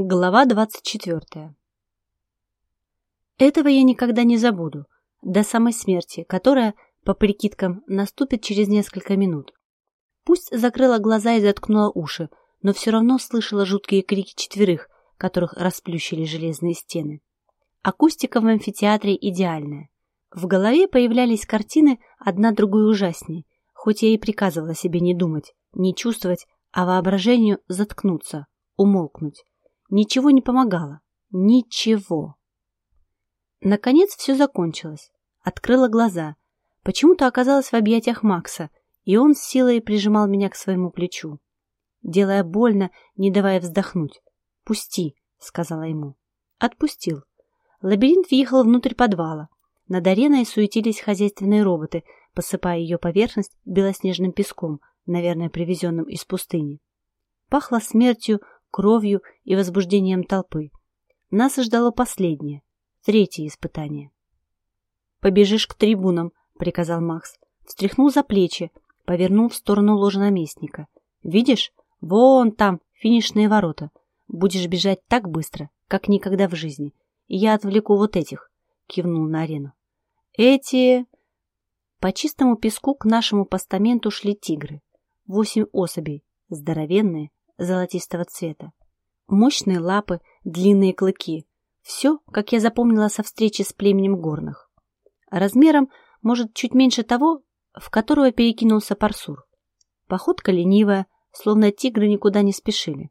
Глава 24. Этого я никогда не забуду, до самой смерти, которая, по прикидкам, наступит через несколько минут. Пусть закрыла глаза и заткнула уши, но все равно слышала жуткие крики четверых, которых расплющили железные стены. Акустика в амфитеатре идеальная. В голове появлялись картины одна другой ужасней, хоть я и приказывала себе не думать, не чувствовать, а воображению заткнуться, умолкнуть Ничего не помогало. Ничего. Наконец все закончилось. Открыла глаза. Почему-то оказалась в объятиях Макса, и он с силой прижимал меня к своему плечу, делая больно, не давая вздохнуть. «Пусти», — сказала ему. Отпустил. Лабиринт въехал внутрь подвала. Над ареной суетились хозяйственные роботы, посыпая ее поверхность белоснежным песком, наверное, привезенным из пустыни. Пахло смертью, кровью и возбуждением толпы. Нас ждало последнее, третье испытание. «Побежишь к трибунам», — приказал Макс. Встряхнул за плечи, повернул в сторону ложа наместника. «Видишь? Вон там, финишные ворота. Будешь бежать так быстро, как никогда в жизни. Я отвлеку вот этих», — кивнул на арену. «Эти...» По чистому песку к нашему постаменту шли тигры. Восемь особей, здоровенные, золотистого цвета. Мощные лапы, длинные клыки. Все, как я запомнила со встречи с племенем горных. Размером, может, чуть меньше того, в которого перекинулся парсур. Походка ленивая, словно тигры никуда не спешили.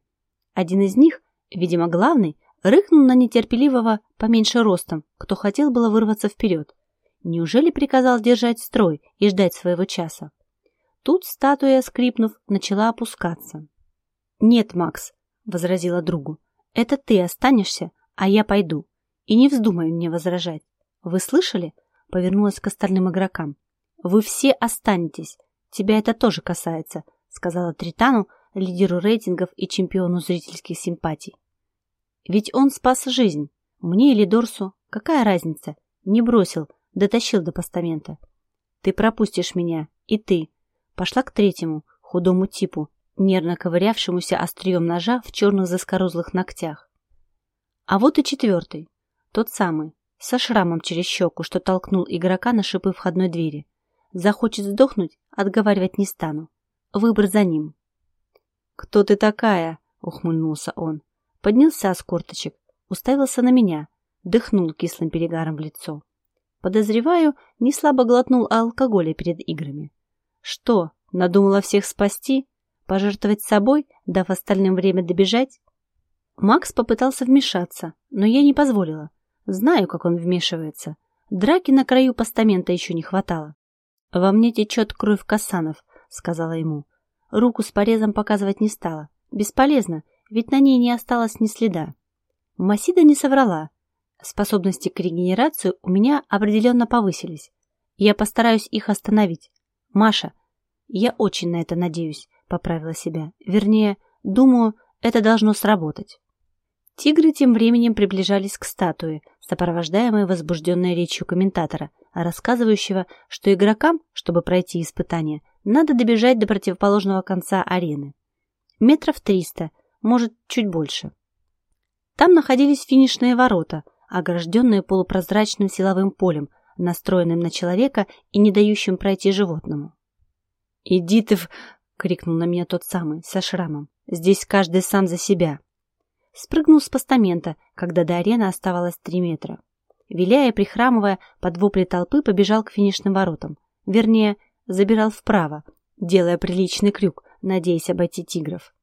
Один из них, видимо, главный, рыкнул на нетерпеливого поменьше ростом, кто хотел было вырваться вперед. Неужели приказал держать строй и ждать своего часа? Тут статуя, скрипнув, начала опускаться. «Нет, Макс», — возразила другу, — «это ты останешься, а я пойду. И не вздумай мне возражать. Вы слышали?» — повернулась к остальным игрокам. «Вы все останетесь. Тебя это тоже касается», — сказала Тритану, лидеру рейтингов и чемпиону зрительских симпатий. «Ведь он спас жизнь. Мне или Дорсу, какая разница? Не бросил, дотащил до постамента. Ты пропустишь меня, и ты. Пошла к третьему, худому типу, нервно ковырявшемуся острием ножа в черных заскорузлых ногтях. А вот и четвертый, тот самый, со шрамом через щеку, что толкнул игрока на шипы входной двери. Захочет сдохнуть, отговаривать не стану. Выбор за ним. «Кто ты такая?» — ухмыльнулся он. Поднялся с корточек, уставился на меня, дыхнул кислым перегаром в лицо. Подозреваю, не слабо глотнул алкоголя перед играми. «Что, надумала всех спасти?» Пожертвовать собой, дав остальным время добежать? Макс попытался вмешаться, но я не позволила. Знаю, как он вмешивается. Драки на краю постамента еще не хватало. «Во мне течет кровь Касанов», — сказала ему. Руку с порезом показывать не стала. Бесполезно, ведь на ней не осталось ни следа. Масида не соврала. Способности к регенерации у меня определенно повысились. Я постараюсь их остановить. Маша, я очень на это надеюсь. — поправила себя. «Вернее, думаю, это должно сработать». Тигры тем временем приближались к статуе, сопровождаемой возбужденной речью комментатора, рассказывающего, что игрокам, чтобы пройти испытание, надо добежать до противоположного конца арены. Метров триста, может, чуть больше. Там находились финишные ворота, огражденные полупрозрачным силовым полем, настроенным на человека и не дающим пройти животному. «Иди ты в...» — крикнул на меня тот самый, со шрамом. «Здесь каждый сам за себя!» Спрыгнул с постамента, когда до арены оставалось три метра. Виляя прихрамывая, под вопли толпы побежал к финишным воротам. Вернее, забирал вправо, делая приличный крюк, надеясь обойти тигров.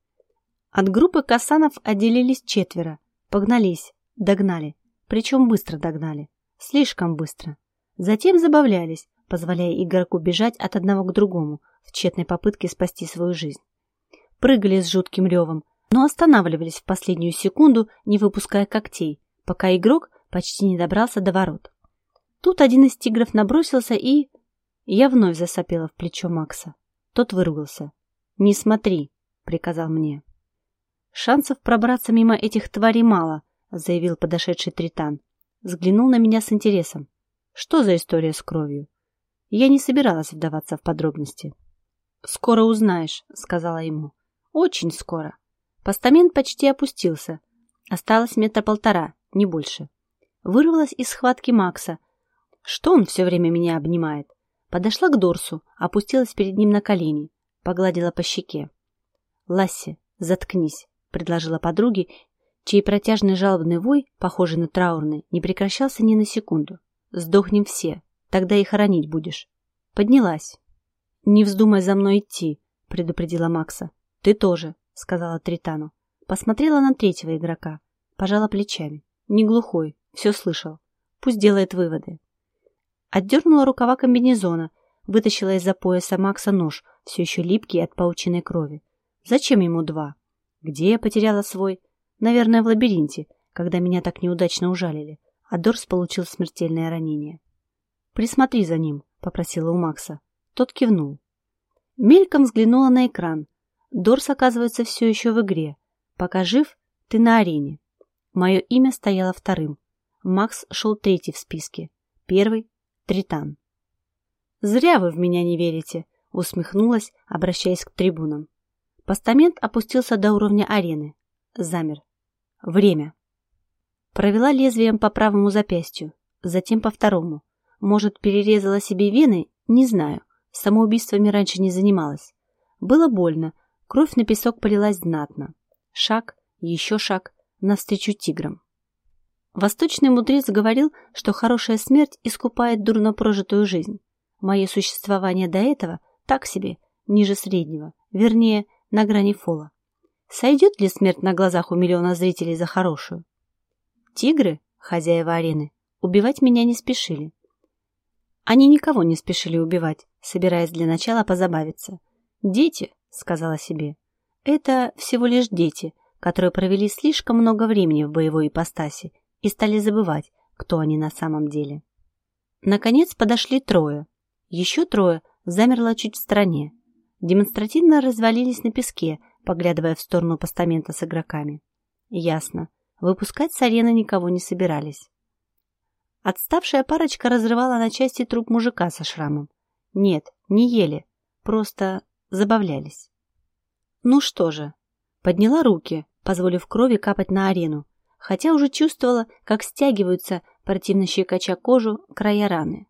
От группы касанов отделились четверо. Погнались, догнали. Причем быстро догнали. Слишком быстро. Затем забавлялись, позволяя игроку бежать от одного к другому в тщетной попытке спасти свою жизнь. Прыгали с жутким ревом, но останавливались в последнюю секунду, не выпуская когтей, пока игрок почти не добрался до ворот. Тут один из тигров набросился и... Я вновь засопела в плечо Макса. Тот выругался. «Не смотри», — приказал мне. «Шансов пробраться мимо этих тварей мало», — заявил подошедший Тритан. Взглянул на меня с интересом. «Что за история с кровью?» Я не собиралась вдаваться в подробности. «Скоро узнаешь», — сказала ему. «Очень скоро». Постамент почти опустился. Осталось метра полтора, не больше. Вырвалась из схватки Макса. Что он все время меня обнимает? Подошла к Дорсу, опустилась перед ним на колени, погладила по щеке. «Ласси, заткнись», — предложила подруге, чей протяжный жалобный вой, похожий на траурный, не прекращался ни на секунду. «Сдохнем все, тогда и хоронить будешь». Поднялась. «Не вздумай за мной идти», — предупредила Макса. «Ты тоже», — сказала Тритану. Посмотрела на третьего игрока, пожала плечами. Не глухой, все слышал. Пусть делает выводы. Отдернула рукава комбинезона, вытащила из-за пояса Макса нож, все еще липкий от паучиной крови. Зачем ему два? Где я потеряла свой? Наверное, в лабиринте, когда меня так неудачно ужалили, а Дорс получил смертельное ранение. «Присмотри за ним», — попросила у Макса. Тот кивнул. Мельком взглянула на экран. Дорс, оказывается, все еще в игре. Пока жив, ты на арене. Мое имя стояло вторым. Макс шел третий в списке. Первый — Тритан. «Зря вы в меня не верите», — усмехнулась, обращаясь к трибунам. Постамент опустился до уровня арены. Замер. Время. Провела лезвием по правому запястью, затем по второму. Может, перерезала себе вены? Не знаю. Самоубийствами раньше не занималась. Было больно. Кровь на песок полилась знатно. Шаг, еще шаг, навстречу тиграм. Восточный мудрец говорил, что хорошая смерть искупает дурно прожитую жизнь. Мое существование до этого так себе, ниже среднего, вернее, на грани фола. Сойдет ли смерть на глазах у миллиона зрителей за хорошую? Тигры, хозяева арены, убивать меня не спешили. Они никого не спешили убивать, собираясь для начала позабавиться. «Дети», — сказала себе, — «это всего лишь дети, которые провели слишком много времени в боевой ипостаси и стали забывать, кто они на самом деле». Наконец подошли трое. Еще трое замерло чуть в стороне, демонстративно развалились на песке, поглядывая в сторону постамента с игроками. Ясно. Выпускать с арены никого не собирались. Отставшая парочка разрывала на части труп мужика со шрамом. Нет, не ели, просто забавлялись. Ну что же, подняла руки, позволив крови капать на арену, хотя уже чувствовала, как стягиваются, противно щекоча кожу, края раны.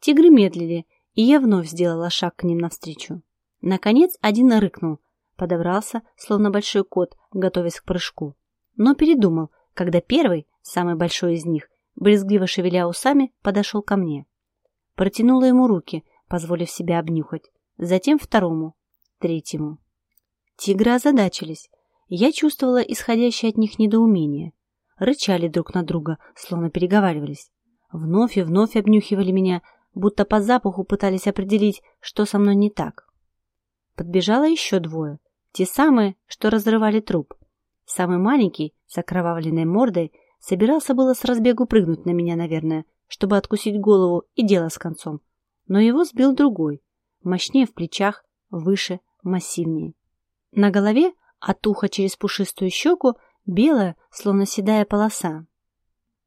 Тигры медлили, и я вновь сделала шаг к ним навстречу. Наконец один рыкнул, подобрался, словно большой кот, готовясь к прыжку. Но передумал, когда первый, самый большой из них, брезгливо шевеля усами, подошел ко мне. Протянула ему руки, позволив себя обнюхать, затем второму, третьему. Тигры озадачились. Я чувствовала исходящее от них недоумение. Рычали друг на друга, словно переговаривались. Вновь и вновь обнюхивали меня, будто по запаху пытались определить, что со мной не так. Подбежало еще двое. Те самые, что разрывали труп. Самый маленький, с окровавленной мордой, собирался было с разбегу прыгнуть на меня, наверное, чтобы откусить голову и дело с концом. Но его сбил другой. Мощнее в плечах, выше, массивнее. На голове, от уха через пушистую щеку, белая, словно седая полоса.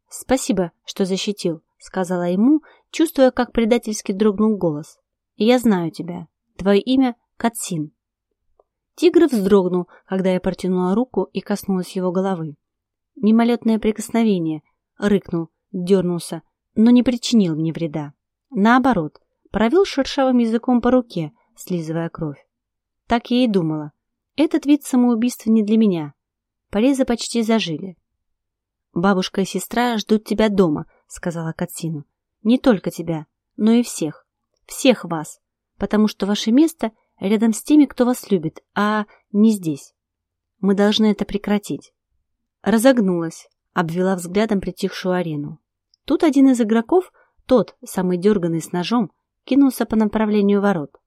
«Спасибо, что защитил», — сказала ему, чувствуя, как предательски дрогнул голос. «Я знаю тебя. Твое имя Катсин. Тигр вздрогнул, когда я протянула руку и коснулась его головы. Мимолетное прикосновение, рыкнул, дернулся, но не причинил мне вреда. Наоборот, провел шершавым языком по руке, слизывая кровь. Так я и думала. Этот вид самоубийства не для меня. Порезы почти зажили. «Бабушка и сестра ждут тебя дома», — сказала Катсину. «Не только тебя, но и всех. Всех вас, потому что ваше место рядом с теми, кто вас любит, а не здесь. Мы должны это прекратить. Разогнулась, обвела взглядом притихшую арену. Тут один из игроков, тот, самый дерганный с ножом, кинулся по направлению ворот.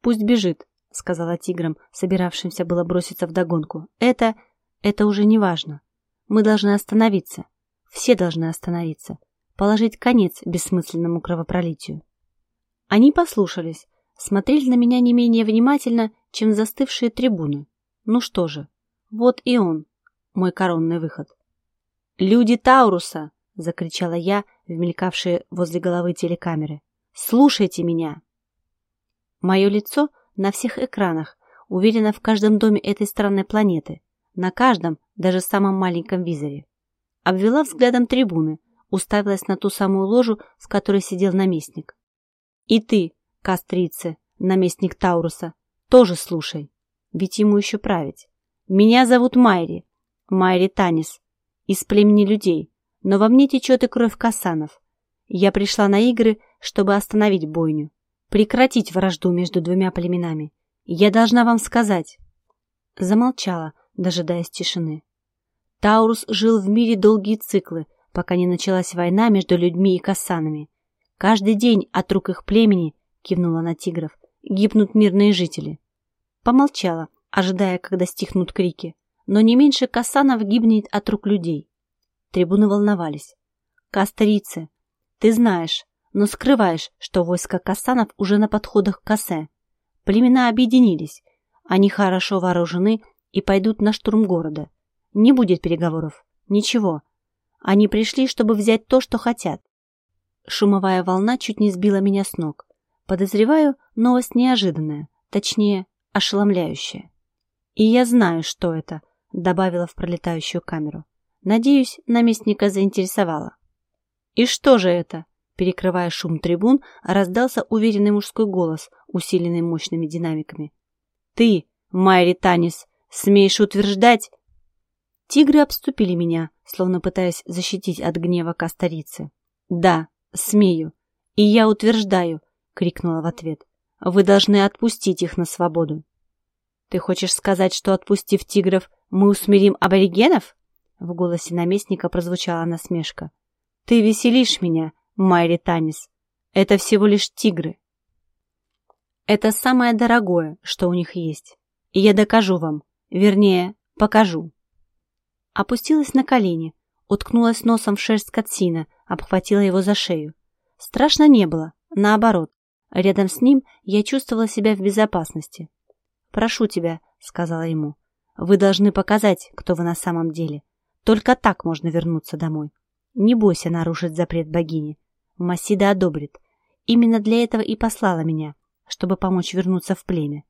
«Пусть бежит», — сказала тиграм, собиравшимся было броситься вдогонку. «Это... это уже не важно. Мы должны остановиться. Все должны остановиться. Положить конец бессмысленному кровопролитию». Они послушались, смотрели на меня не менее внимательно, чем застывшие трибуны. Ну что же, вот и он, мой коронный выход. «Люди Тауруса!» — закричала я в мелькавшие возле головы телекамеры. «Слушайте меня!» Мое лицо на всех экранах, уверено в каждом доме этой странной планеты, на каждом, даже самом маленьком визоре. Обвела взглядом трибуны, уставилась на ту самую ложу, в которой сидел наместник. И ты, Кастрице, наместник Тауруса, тоже слушай, ведь ему еще править. Меня зовут Майри, Майри Танис, из племени людей, но во мне течет и кровь касанов. Я пришла на игры, чтобы остановить бойню, прекратить вражду между двумя племенами. Я должна вам сказать. Замолчала, дожидаясь тишины. Таурус жил в мире долгие циклы, пока не началась война между людьми и касанами. Каждый день от рук их племени, кивнула на тигров, гибнут мирные жители. Помолчала, ожидая, когда стихнут крики, но не меньше касанов гибнет от рук людей. Трибуны волновались. «Кастрицы, ты знаешь, но скрываешь, что войско касанов уже на подходах к Кассе. Племена объединились, они хорошо вооружены и пойдут на штурм города. Не будет переговоров, ничего. Они пришли, чтобы взять то, что хотят. Шумовая волна чуть не сбила меня с ног. Подозреваю, новость неожиданная, точнее, ошеломляющая. «И я знаю, что это», — добавила в пролетающую камеру. «Надеюсь, наместника заинтересовало». «И что же это?» Перекрывая шум трибун, раздался уверенный мужской голос, усиленный мощными динамиками. «Ты, Майри Танис, смеешь утверждать...» Тигры обступили меня, словно пытаясь защитить от гнева кастарицы. «Да, смею. И я утверждаю», — крикнула в ответ. «Вы должны отпустить их на свободу». «Ты хочешь сказать, что, отпустив тигров, мы усмирим аборигенов?» В голосе наместника прозвучала насмешка. «Ты веселишь меня, Майри Танис. Это всего лишь тигры. Это самое дорогое, что у них есть. И я докажу вам, вернее, покажу. Опустилась на колени, уткнулась носом в шерсть Катсина, обхватила его за шею. Страшно не было, наоборот. Рядом с ним я чувствовала себя в безопасности. «Прошу тебя», — сказала ему, — «вы должны показать, кто вы на самом деле. Только так можно вернуться домой. Не бойся нарушить запрет богини. Масида одобрит. Именно для этого и послала меня, чтобы помочь вернуться в племя.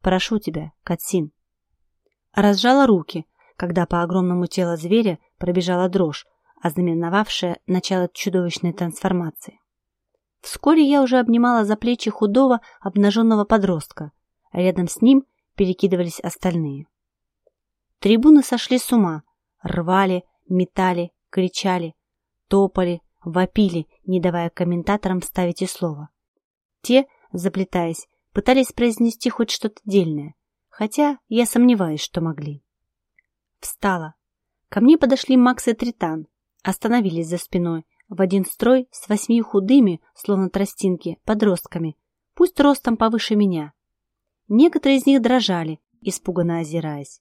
Прошу тебя, Катсин. Разжала руки, когда по огромному телу зверя пробежала дрожь, ознаменовавшая начало чудовищной трансформации. Вскоре я уже обнимала за плечи худого, обнаженного подростка, рядом с ним перекидывались остальные. Трибуны сошли с ума, рвали, метали, кричали, топали, вопили, не давая комментаторам вставить и слово. Те, заплетаясь, пытались произнести хоть что-то дельное, хотя я сомневаюсь, что могли. Встала. Ко мне подошли Макс и Тритан, остановились за спиной, в один строй с восьми худыми, словно тростинки, подростками, пусть ростом повыше меня. Некоторые из них дрожали, испуганно озираясь.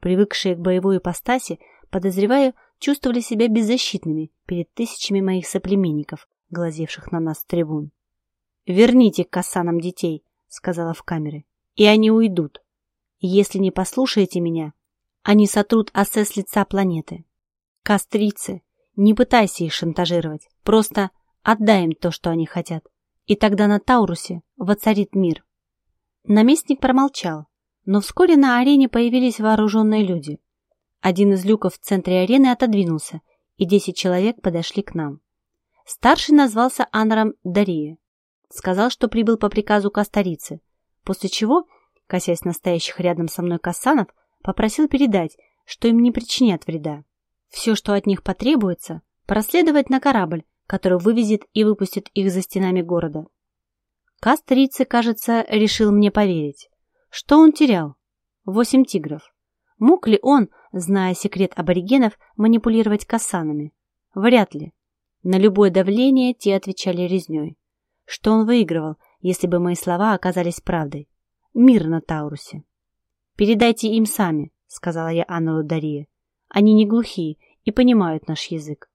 Привыкшие к боевой ипостаси, подозреваю, чувствовали себя беззащитными перед тысячами моих соплеменников, глазевших на нас с трибун. «Верните к касанам детей», — сказала в камере, — «и они уйдут. Если не послушаете меня, они сотрут ассе с лица планеты. Кастрицы, не пытайся их шантажировать, просто отдай им то, что они хотят, и тогда на Таурусе воцарит мир». Наместник промолчал, но вскоре на арене появились вооруженные люди. Один из люков в центре арены отодвинулся, и десять человек подошли к нам. Старший назвался Анаром Дария. Сказал, что прибыл по приказу Кастарицы, после чего, косясь настоящих рядом со мной кассанов, попросил передать, что им не причинят вреда. Все, что от них потребуется, проследовать на корабль, который вывезет и выпустит их за стенами города. Кастрицы, кажется, решил мне поверить. Что он терял? Восемь тигров. Мог ли он, зная секрет аборигенов, манипулировать касанами? Вряд ли. На любое давление те отвечали резней. Что он выигрывал, если бы мои слова оказались правдой? Мир на Таурусе. «Передайте им сами», — сказала я Анну Дарье. «Они не глухие и понимают наш язык».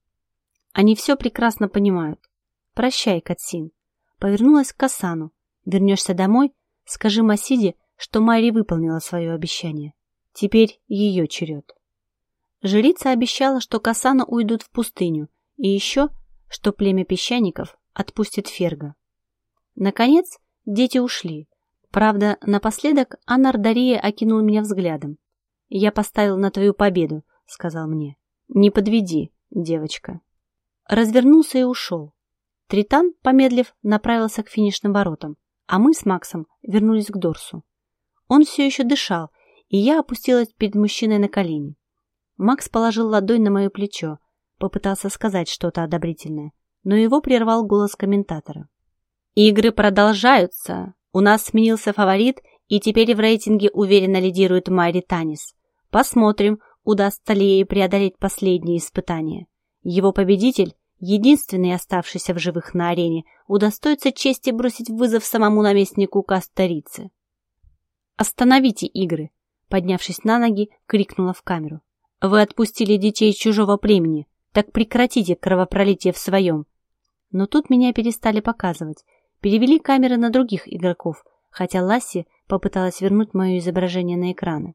«Они все прекрасно понимают. Прощай, Катсин». Повернулась к Касану. «Вернешься домой? Скажи Масиде, что Майри выполнила свое обещание». Теперь ее черед. Жрица обещала, что Касана уйдут в пустыню, и еще, что племя песчаников отпустит Ферга. Наконец, дети ушли. Правда, напоследок Анардария окинул меня взглядом. «Я поставил на твою победу», — сказал мне. «Не подведи, девочка». Развернулся и ушел. Тритан, помедлив, направился к финишным воротам, а мы с Максом вернулись к Дорсу. Он все еще дышал, и я опустилась перед мужчиной на колени. Макс положил ладонь на мое плечо, попытался сказать что-то одобрительное, но его прервал голос комментатора. «Игры продолжаются. У нас сменился фаворит, и теперь в рейтинге уверенно лидирует Майри Танис. Посмотрим, удастся ли ей преодолеть последние испытания. Его победитель, единственный оставшийся в живых на арене, удостоится чести бросить вызов самому наместнику Кастарицы. «Остановите игры!» Поднявшись на ноги, крикнула в камеру. «Вы отпустили детей чужого племени, так прекратите кровопролитие в своем!» Но тут меня перестали показывать, перевели камеры на других игроков, хотя Ласси попыталась вернуть мое изображение на экраны.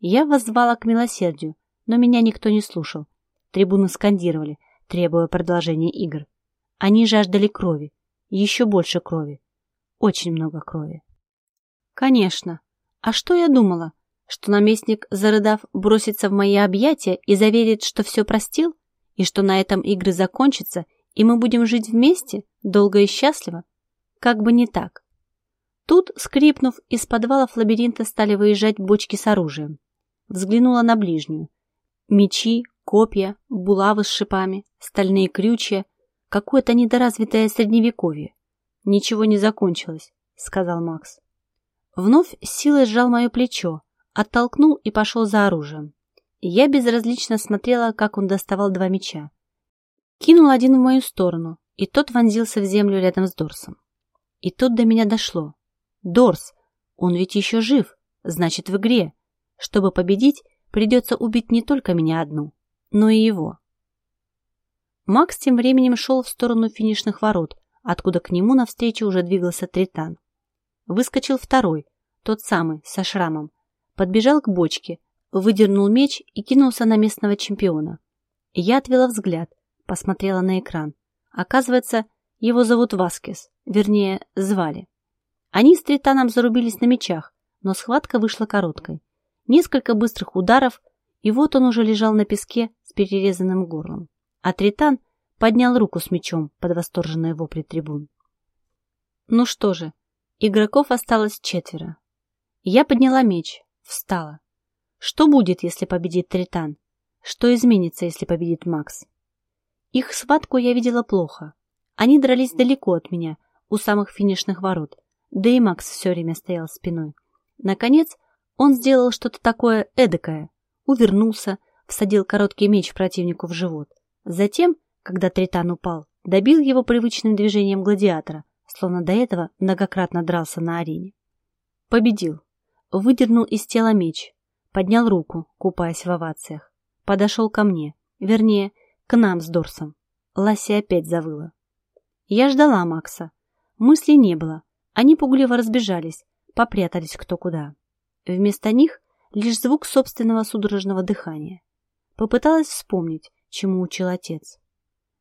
Я воззвала к милосердию, но меня никто не слушал. Трибуны скандировали, требуя продолжения игр. Они жаждали крови, еще больше крови, очень много крови. Конечно. А что я думала? Что наместник, зарыдав, бросится в мои объятия и заверит, что все простил, и что на этом игры закончатся, и мы будем жить вместе, долго и счастливо? Как бы не так. Тут, скрипнув, из подвалов лабиринта стали выезжать бочки с оружием. Взглянула на ближнюю. Мечи, копья, булавы с шипами, стальные крючья, какое-то недоразвитое средневековье. Ничего не закончилось, сказал Макс. Вновь силой сжал мое плечо, оттолкнул и пошел за оружием. Я безразлично смотрела, как он доставал два меча. Кинул один в мою сторону, и тот вонзился в землю рядом с Дорсом. И тут до меня дошло. Дорс, он ведь еще жив, значит в игре. Чтобы победить, придется убить не только меня одну, но и его. Макс тем временем шел в сторону финишных ворот, откуда к нему навстречу уже двигался Тритан. Выскочил второй, тот самый, со шрамом. Подбежал к бочке, выдернул меч и кинулся на местного чемпиона. Я отвела взгляд, посмотрела на экран. Оказывается, его зовут Васкес, вернее, звали. Они с Тританом зарубились на мечах, но схватка вышла короткой. Несколько быстрых ударов, и вот он уже лежал на песке с перерезанным горлом. А Тритан поднял руку с мечом под восторженные вопли трибун. Ну что же, игроков осталось четверо. Я подняла меч, встала. Что будет, если победит Тритан? Что изменится, если победит Макс? Их схватку я видела плохо. Они дрались далеко от меня, у самых финишных ворот, да и Макс все время стоял спиной. Наконец, он сделал что-то такое эдакое, увернулся, всадил короткий меч противнику в живот. Затем, когда Тритан упал, добил его привычным движением гладиатора, словно до этого многократно дрался на арене. Победил. Выдернул из тела меч, поднял руку, купаясь в овациях. Подошел ко мне, вернее, к нам с Дорсом. Ласси опять завыла. Я ждала Макса. Мыслей не было. Они пугливо разбежались, попрятались кто куда. Вместо них лишь звук собственного судорожного дыхания. Попыталась вспомнить, чему учил отец.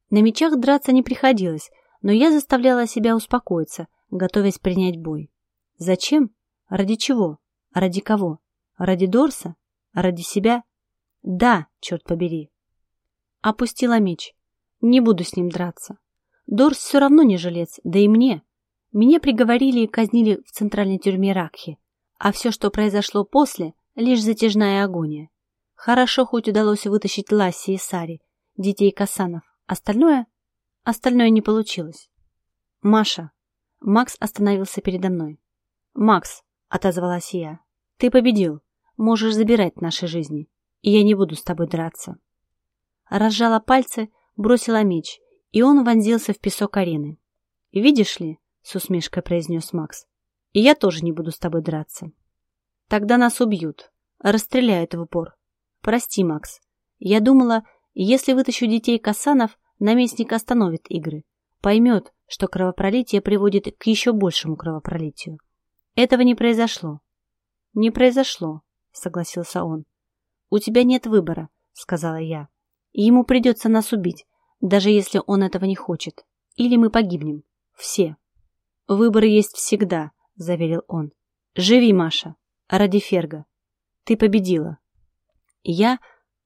На мечах драться не приходилось, но я заставляла себя успокоиться, готовясь принять бой. Зачем? Ради чего? Ради кого? Ради Дорса? Ради себя? Да, черт побери. Опустила меч. Не буду с ним драться. Дорс все равно не жилец, да и мне. Меня приговорили и казнили в центральной тюрьме Ракхи, а все, что произошло после, лишь затяжная агония. Хорошо хоть удалось вытащить Ласси и Сари, детей Касанов. Остальное? Остальное не получилось. Маша. Макс остановился передо мной. Макс, отозвалась я, ты победил. Можешь забирать наши жизни, и я не буду с тобой драться. Разжала пальцы, бросила меч, и он вонзился в песок арены. Видишь ли, с усмешкой произнес Макс, и я тоже не буду с тобой драться. Тогда нас убьют, расстреляют в упор. Прости, Макс. Я думала, если вытащу детей Касанов, наместник остановит игры. Поймет, что кровопролитие приводит к еще большему кровопролитию. Этого не произошло. Не произошло, согласился он. У тебя нет выбора, сказала я. Ему придется нас убить, даже если он этого не хочет. Или мы погибнем. Все. Выбор есть всегда, заверил он. Живи, Маша, ради Ферга. Ты победила. Я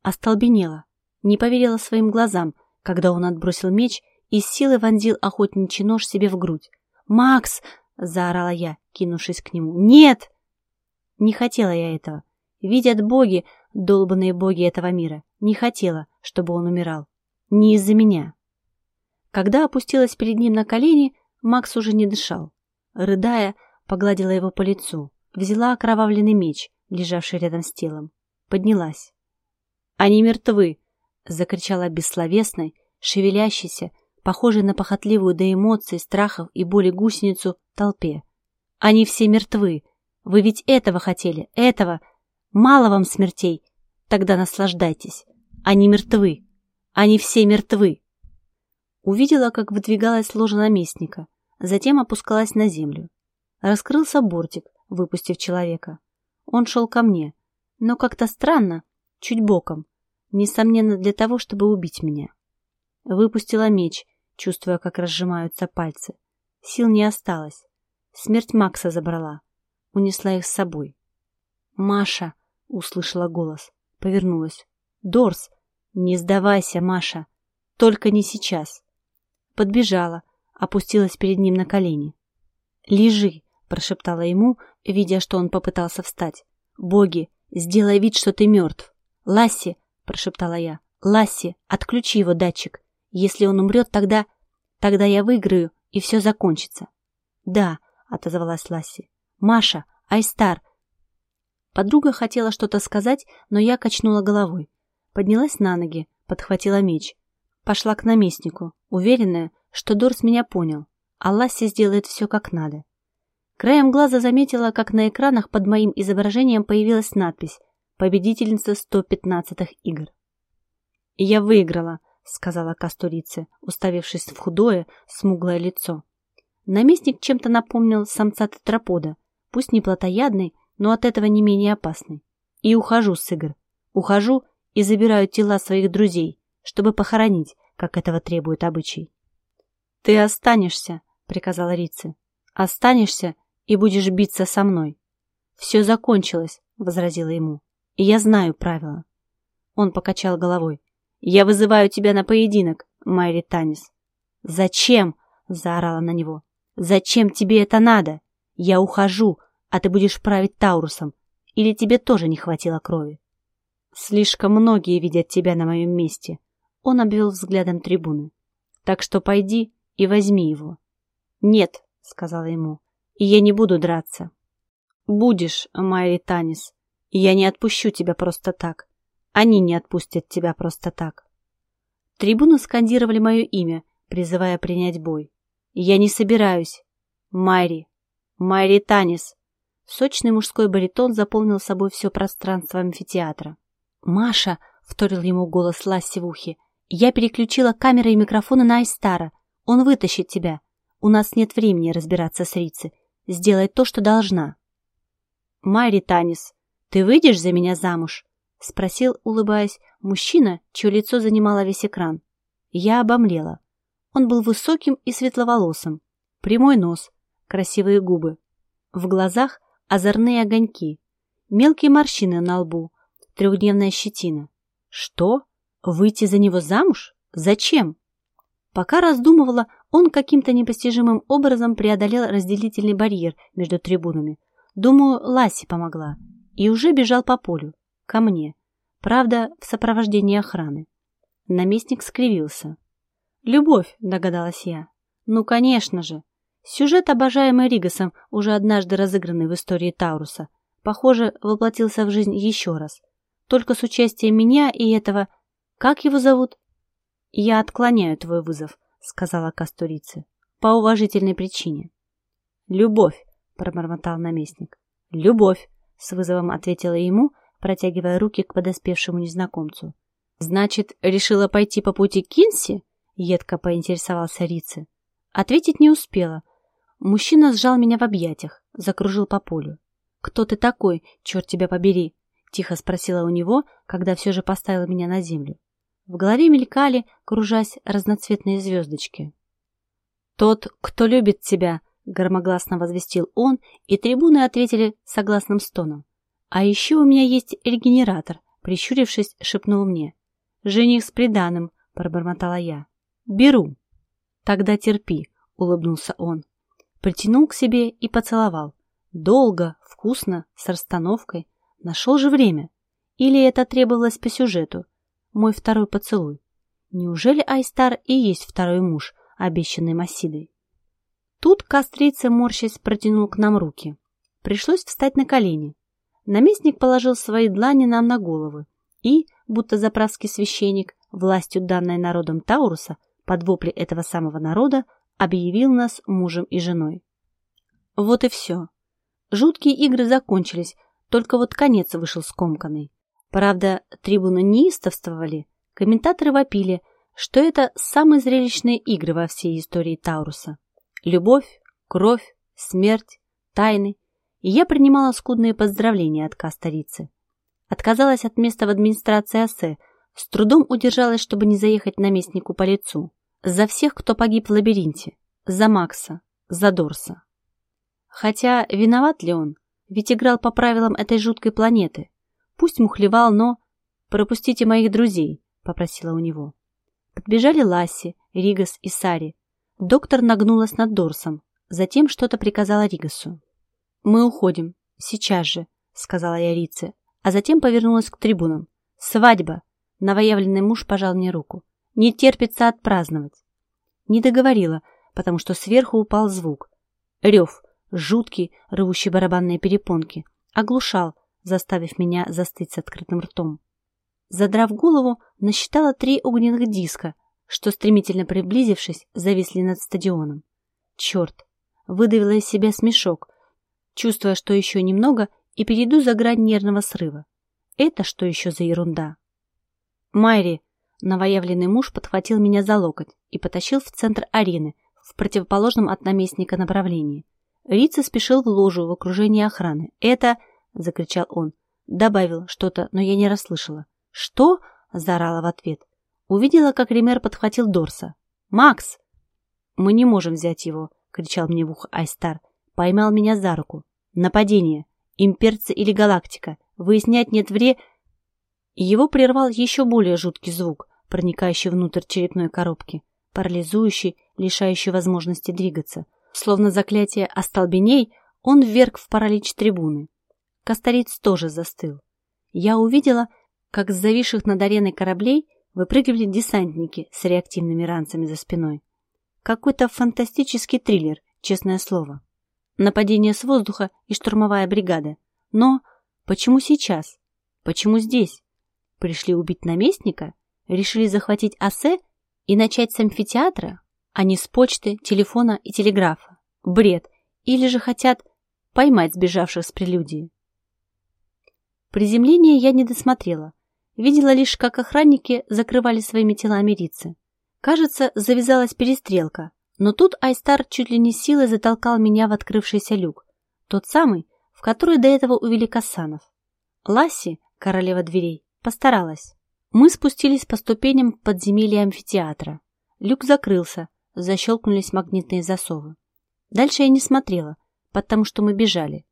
Остолбенела, не поверила своим глазам, когда он отбросил меч и с силой вонзил охотничий нож себе в грудь. «Макс!» — заорала я, кинувшись к нему. «Нет!» Не хотела я этого. Видят боги, долбанные боги этого мира. Не хотела, чтобы он умирал. Не из-за меня. Когда опустилась перед ним на колени, Макс уже не дышал. Рыдая, погладила его по лицу, взяла окровавленный меч, лежавший рядом с телом. Поднялась. «Они мертвы!» — закричала бессловесной, шевелящейся, похожей на похотливую до эмоций, страхов и боли гусеницу толпе. «Они все мертвы! Вы ведь этого хотели, этого! Мало вам смертей! Тогда наслаждайтесь! Они мертвы! Они все мертвы!» Увидела, как выдвигалась ложа наместника, затем опускалась на землю. Раскрылся бортик, выпустив человека. Он шел ко мне, но как-то странно, чуть боком, несомненно для того, чтобы убить меня. Выпустила меч, чувствуя, как разжимаются пальцы. Сил не осталось. Смерть Макса забрала. Унесла их с собой. «Маша!» — услышала голос. Повернулась. «Дорс! Не сдавайся, Маша! Только не сейчас!» Подбежала, опустилась перед ним на колени. «Лежи!» — прошептала ему, видя, что он попытался встать. «Боги, сделай вид, что ты мертв!» «Ласси!» — прошептала я. «Ласси, отключи его датчик. Если он умрет, тогда... Тогда я выиграю, и все закончится». «Да», — отозвалась Ласси. «Маша, Айстар!» Подруга хотела что-то сказать, но я качнула головой. Поднялась на ноги, подхватила меч. Пошла к наместнику, уверенная, что Дорс меня понял, а Ласси сделает все как надо. Краем глаза заметила, как на экранах под моим изображением появилась надпись «Победительница 115-х игр». «Я выиграла», — сказала Кастурице, уставившись в худое, смуглое лицо. Наместник чем-то напомнил самца тетрапода, пусть не плотоядный, но от этого не менее опасный. И ухожу с игр. Ухожу и забираю тела своих друзей, чтобы похоронить, как этого требует обычай. «Ты останешься», — приказала Рице. «Останешься и будешь биться со мной». «Все закончилось», — возразила ему. «И я знаю правила». Он покачал головой. «Я вызываю тебя на поединок, Майри Танис». «Зачем?» — заорала на него. «Зачем тебе это надо? Я ухожу, а ты будешь править Таурусом. Или тебе тоже не хватило крови?» «Слишком многие видят тебя на моем месте», он обвел взглядом трибуны. «Так что пойди и возьми его». «Нет», — сказала ему, — «и я не буду драться». «Будешь, Майри Танис, и я не отпущу тебя просто так. Они не отпустят тебя просто так». Трибуны скандировали мое имя, призывая принять бой. «Я не собираюсь. Майри. Майри Танис». Сочный мужской баритон заполнил собой все пространство амфитеатра. «Маша!» — вторил ему голос Ласси в ухе. Я переключила камеры и микрофоны на Айстара. Он вытащит тебя. У нас нет времени разбираться с Рицы. Сделай то, что должна. Майри Танис, ты выйдешь за меня замуж? Спросил, улыбаясь, мужчина, чье лицо занимало весь экран. Я обомлела. Он был высоким и светловолосым. Прямой нос, красивые губы. В глазах озорные огоньки. Мелкие морщины на лбу, трехдневная щетина. Что? Выйти за него замуж? Зачем? Пока раздумывала, он каким-то непостижимым образом преодолел разделительный барьер между трибунами. Думаю, Ласси помогла. И уже бежал по полю. Ко мне. Правда, в сопровождении охраны. Наместник скривился. «Любовь», — догадалась я. «Ну, конечно же. Сюжет, обожаемый Ригасом, уже однажды разыгранный в истории Тауруса, похоже, воплотился в жизнь еще раз. Только с участием меня и этого как его зовут? Я отклоняю твой вызов, сказала Кастурице. По уважительной причине. Любовь, пробормотал наместник. Любовь, с вызовом ответила ему, протягивая руки к подоспевшему незнакомцу. Значит, решила пойти по пути Кинси? Едко поинтересовался Рице. Ответить не успела. Мужчина сжал меня в объятиях, закружил по полю. «Кто ты такой, черт тебя побери?» — тихо спросила у него, когда все же поставила меня на землю. В голове мелькали, кружась, разноцветные звездочки. «Тот, кто любит тебя», — громогласно возвестил он, и трибуны ответили согласным стоном. «А еще у меня есть регенератор», Прищурившись, шепнул мне. «Жених с приданым», — пробормотала я. «Беру». «Тогда терпи», — улыбнулся он. Притянул к себе и поцеловал. Долго, вкусно, с расстановкой. Нашел же время. Или это требовалось по сюжету? Мой второй поцелуй. Неужели Айстар и есть второй муж, обещанный Масидой? Тут кастрица, морщась, протянул к нам руки. Пришлось встать на колени. Наместник положил свои длани нам на головы и, будто заправский священник, властью данной народом Тауруса, под вопли этого самого народа, объявил нас мужем и женой. Вот и все. Жуткие игры закончились, только вот конец вышел скомканный. Правда, трибуны неистовствовали, комментаторы вопили, что это самые зрелищные игры во всей истории Тауруса. Любовь, кровь, смерть, тайны. И я принимала скудные поздравления от Кастарицы. Отказалась от места в администрации АСЭ, с трудом удержалась, чтобы не заехать наместнику по лицу. За всех, кто погиб в лабиринте. За Макса. За Дорса. Хотя виноват ли он? Ведь играл по правилам этой жуткой планеты. Пусть мухлевал, но... «Пропустите моих друзей», — попросила у него. Подбежали Ласси, Ригас и Сари. Доктор нагнулась над Дорсом, затем что-то приказала Ригасу. «Мы уходим. Сейчас же», — сказала я Рице, а затем повернулась к трибунам. «Свадьба!» — новоявленный муж пожал мне руку. «Не терпится отпраздновать». Не договорила, потому что сверху упал звук. Рев, жуткий, рвущий барабанные перепонки, оглушал, заставив меня застыть с открытым ртом. Задрав голову, насчитала три огненных диска, что, стремительно приблизившись, зависли над стадионом. Черт! Выдавила из себя смешок, чувствуя, что еще немного и перейду за грань нервного срыва. Это что еще за ерунда? Майри, новоявленный муж, подхватил меня за локоть и потащил в центр арены, в противоположном от наместника направлении. Рица спешил в ложу в окружении охраны. «Это...» — закричал он. Добавил что-то, но я не расслышала. «Что?» — заорала в ответ. Увидела, как Ремер подхватил Дорса. «Макс!» «Мы не можем взять его!» — кричал мне в ухо Айстар. Поймал меня за руку. «Нападение! Имперцы или галактика? Выяснять нет вре...» Его прервал еще более жуткий звук, проникающий внутрь черепной коробки, парализующий, лишающий возможности двигаться. Словно заклятие остолбеней, он вверг в паралич трибуны. Костариц тоже застыл. Я увидела, как с зависших над ареной кораблей выпрыгивали десантники с реактивными ранцами за спиной. Какой-то фантастический триллер, честное слово. Нападение с воздуха и штурмовая бригада. Но почему сейчас? Почему здесь? Пришли убить наместника? Решили захватить Асе и начать с амфитеатра? а не с почты, телефона и телеграфа. Бред. Или же хотят поймать сбежавших с прелюдии. Приземление я не досмотрела. Видела лишь, как охранники закрывали своими телами рицы. Кажется, завязалась перестрелка, но тут Айстар чуть ли не силой затолкал меня в открывшийся люк. Тот самый, в который до этого увели Касанов. Ласси, королева дверей, постаралась. Мы спустились по ступеням подземелья амфитеатра. Люк закрылся, защелкнулись магнитные засовы. Дальше я не смотрела, потому что мы бежали.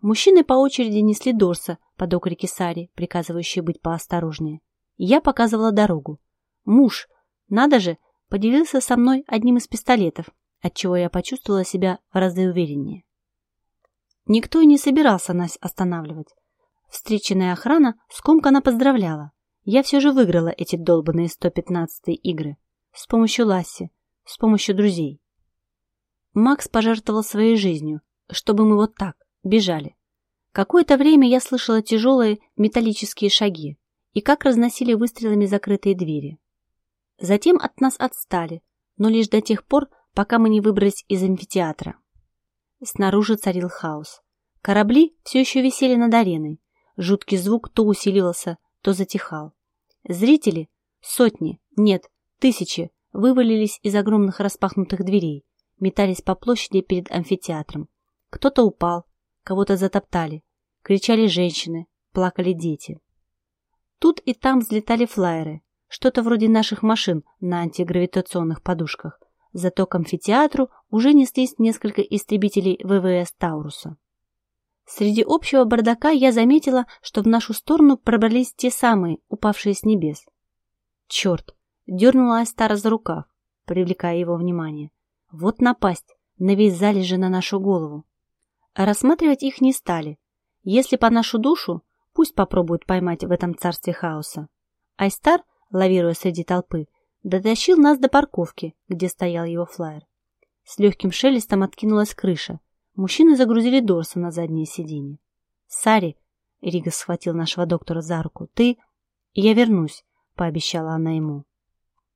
Мужчины по очереди несли Дорса под окрики Сари, приказывающие быть поосторожнее. Я показывала дорогу. Муж, надо же, поделился со мной одним из пистолетов, отчего я почувствовала себя в разы увереннее. Никто и не собирался нас останавливать. Встреченная охрана скомканно поздравляла. Я все же выиграла эти долбанные 115 игры. С помощью Ласси, с помощью друзей. Макс пожертвовал своей жизнью, чтобы мы вот так бежали. Какое-то время я слышала тяжелые металлические шаги и как разносили выстрелами закрытые двери. Затем от нас отстали, но лишь до тех пор, пока мы не выбрались из амфитеатра. Снаружи царил хаос. Корабли все еще висели над ареной. Жуткий звук то усиливался, то затихал. Зрители, сотни, нет, тысячи, вывалились из огромных распахнутых дверей, метались по площади перед амфитеатром. Кто-то упал, кого-то затоптали, кричали женщины, плакали дети. Тут и там взлетали флайеры, что-то вроде наших машин на антигравитационных подушках. Зато к амфитеатру уже неслись несколько истребителей ВВС Тауруса. Среди общего бардака я заметила, что в нашу сторону пробрались те самые, упавшие с небес. Черт! Дернула Астара за рукав, привлекая его внимание. Вот напасть, на весь залежи на нашу голову. А рассматривать их не стали. Если по нашу душу, пусть попробуют поймать в этом царстве хаоса. Айстар, лавируя среди толпы, дотащил нас до парковки, где стоял его флайер. С легким шелестом откинулась крыша, Мужчины загрузили Дорса на заднее сиденье. «Сари!» — Рига схватил нашего доктора за руку. «Ты...» «Я вернусь», — пообещала она ему.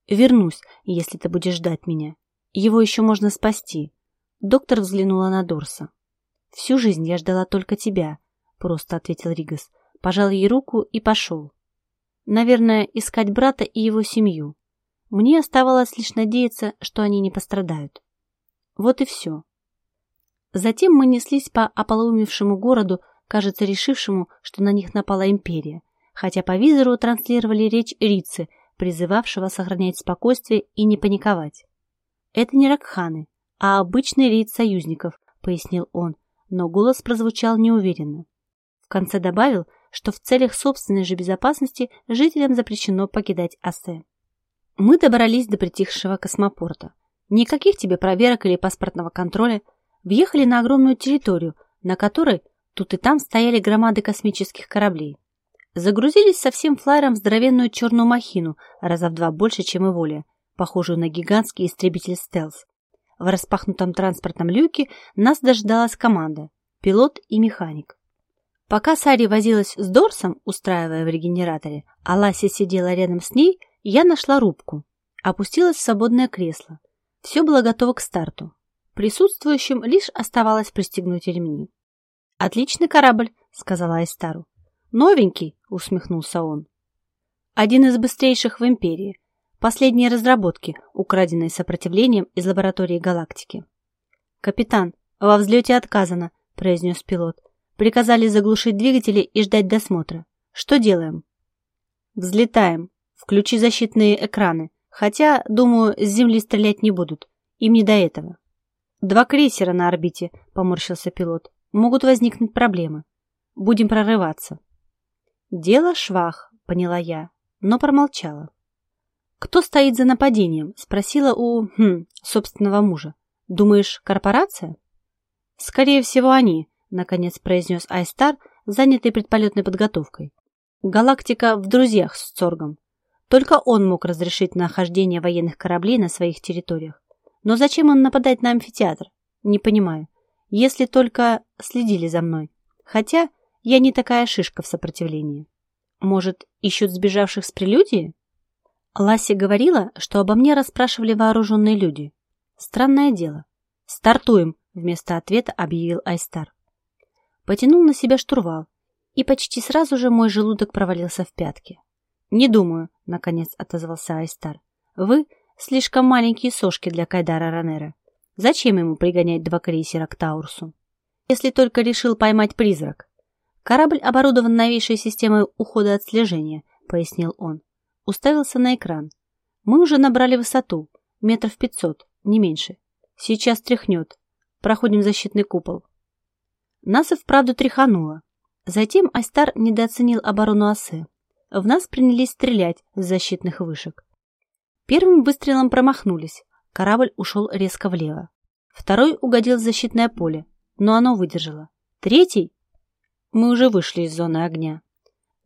«Вернусь, если ты будешь ждать меня. Его еще можно спасти». Доктор взглянула на Дорса. «Всю жизнь я ждала только тебя», — просто ответил Ригас. Пожал ей руку и пошел. Наверное, искать брата и его семью. Мне оставалось лишь надеяться, что они не пострадают. Вот и все. Затем мы неслись по ополоумевшему городу, кажется, решившему, что на них напала империя, хотя по визору транслировали речь Рицы, призывавшего сохранять спокойствие и не паниковать. «Это не Ракханы, а обычный рейд союзников», — пояснил он, но голос прозвучал неуверенно. В конце добавил, что в целях собственной же безопасности жителям запрещено покидать Ассе. Мы добрались до притихшего космопорта. Никаких тебе проверок или паспортного контроля, въехали на огромную территорию, на которой тут и там стояли громады космических кораблей. Загрузились со всем флайером в здоровенную черную махину, раза в два больше, чем и воля, похожую на гигантский истребитель стелс. В распахнутом транспортном люке нас дождалась команда – пилот и механик. Пока Сари возилась с Дорсом, устраивая в регенераторе, а Лася сидела рядом с ней, я нашла рубку. Опустилась в свободное кресло. Все было готово к старту. Присутствующим лишь оставалось пристегнуть ремни. «Отличный корабль», — сказала Айстару. «Новенький», — усмехнулся он. «Один из быстрейших в Империи. Последние разработки, украденные сопротивлением из лаборатории галактики». «Капитан, во взлете отказано», — произнес пилот. «Приказали заглушить двигатели и ждать досмотра. Что делаем?» «Взлетаем. Включи защитные экраны. Хотя, думаю, с Земли стрелять не будут. Им не до этого». «Два крейсера на орбите», — поморщился пилот. «Могут возникнуть проблемы. Будем прорываться». «Дело швах», — поняла я, но промолчала. «Кто стоит за нападением?» — спросила у, хм, собственного мужа. «Думаешь, корпорация?» «Скорее всего, они», — наконец произнес Айстар, занятый предполетной подготовкой. «Галактика в друзьях с Цоргом. Только он мог разрешить нахождение военных кораблей на своих территориях. Но зачем он нападает на амфитеатр? Не понимаю. Если только следили за мной. Хотя я не такая шишка в сопротивлении. Может, ищут сбежавших с прелюдии? Ласси говорила, что обо мне расспрашивали вооруженные люди. Странное дело. «Стартуем!» — вместо ответа объявил Айстар. Потянул на себя штурвал, и почти сразу же мой желудок провалился в пятки. «Не думаю», — наконец отозвался Айстар. «Вы Слишком маленькие сошки для Кайдара Ранера. Зачем ему пригонять два крейсера к Таурсу? Если только решил поймать призрак. Корабль оборудован новейшей системой ухода от слежения, пояснил он. Уставился на экран. Мы уже набрали высоту, метров пятьсот, не меньше. Сейчас тряхнет. Проходим защитный купол. Нас и вправду тряхануло. Затем Астар недооценил оборону Асе. В нас принялись стрелять с защитных вышек. Первым выстрелом промахнулись. Корабль ушел резко влево. Второй угодил в защитное поле, но оно выдержало. Третий... Мы уже вышли из зоны огня.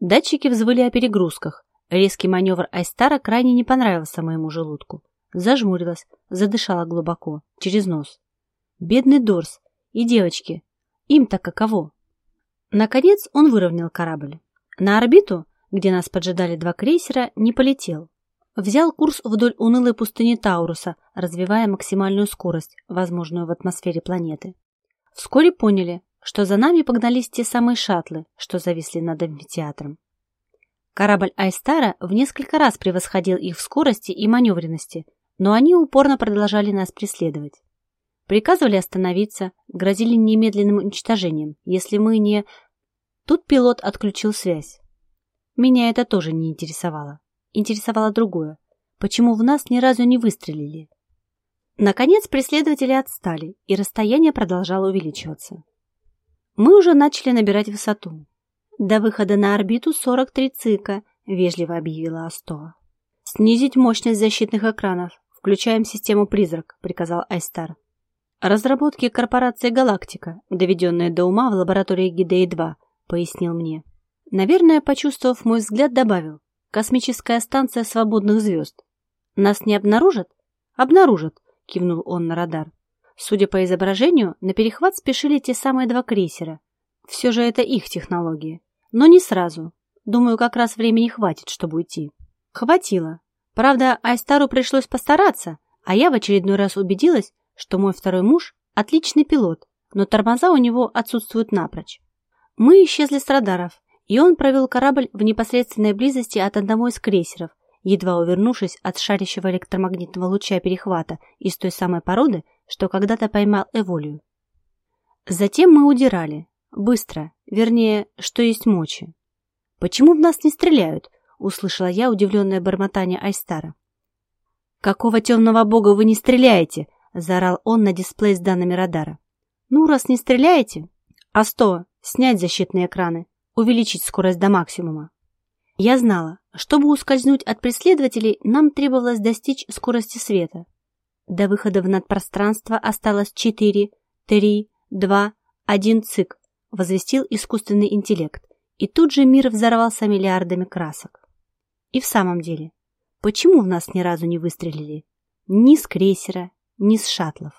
Датчики взвыли о перегрузках. Резкий маневр Айстара крайне не понравился моему желудку. Зажмурилась, задышала глубоко, через нос. Бедный Дорс и девочки. Им-то каково? Наконец он выровнял корабль. На орбиту, где нас поджидали два крейсера, не полетел. Взял курс вдоль унылой пустыни Тауруса, развивая максимальную скорость, возможную в атмосфере планеты. Вскоре поняли, что за нами погнались те самые шаттлы, что зависли над амфитеатром. Корабль Айстара в несколько раз превосходил их в скорости и маневренности, но они упорно продолжали нас преследовать. Приказывали остановиться, грозили немедленным уничтожением, если мы не... Тут пилот отключил связь. Меня это тоже не интересовало интересовало другое. Почему в нас ни разу не выстрелили? Наконец преследователи отстали, и расстояние продолжало увеличиваться. Мы уже начали набирать высоту. До выхода на орбиту 43 цика, вежливо объявила Астоа. Снизить мощность защитных экранов. Включаем систему «Призрак», приказал Айстар. Разработки корпорации «Галактика», доведенные до ума в лаборатории Гидеи-2, пояснил мне. Наверное, почувствовав мой взгляд, добавил. Космическая станция свободных звезд. Нас не обнаружат? Обнаружат, кивнул он на радар. Судя по изображению, на перехват спешили те самые два крейсера. Все же это их технологии. Но не сразу. Думаю, как раз времени хватит, чтобы уйти. Хватило. Правда, Айстару пришлось постараться, а я в очередной раз убедилась, что мой второй муж – отличный пилот, но тормоза у него отсутствуют напрочь. Мы исчезли с радаров, и он провел корабль в непосредственной близости от одного из крейсеров, едва увернувшись от шарящего электромагнитного луча перехвата из той самой породы, что когда-то поймал Эволию. Затем мы удирали. Быстро. Вернее, что есть мочи. «Почему в нас не стреляют?» — услышала я удивленное бормотание Айстара. «Какого темного бога вы не стреляете?» — заорал он на дисплей с данными радара. «Ну, раз не стреляете...» «А сто! Снять защитные экраны!» увеличить скорость до максимума. Я знала, чтобы ускользнуть от преследователей, нам требовалось достичь скорости света. До выхода в надпространство осталось 4, 3, 2, 1 цик, возвестил искусственный интеллект, и тут же мир взорвался миллиардами красок. И в самом деле, почему в нас ни разу не выстрелили? Ни с крейсера, ни с шаттлов.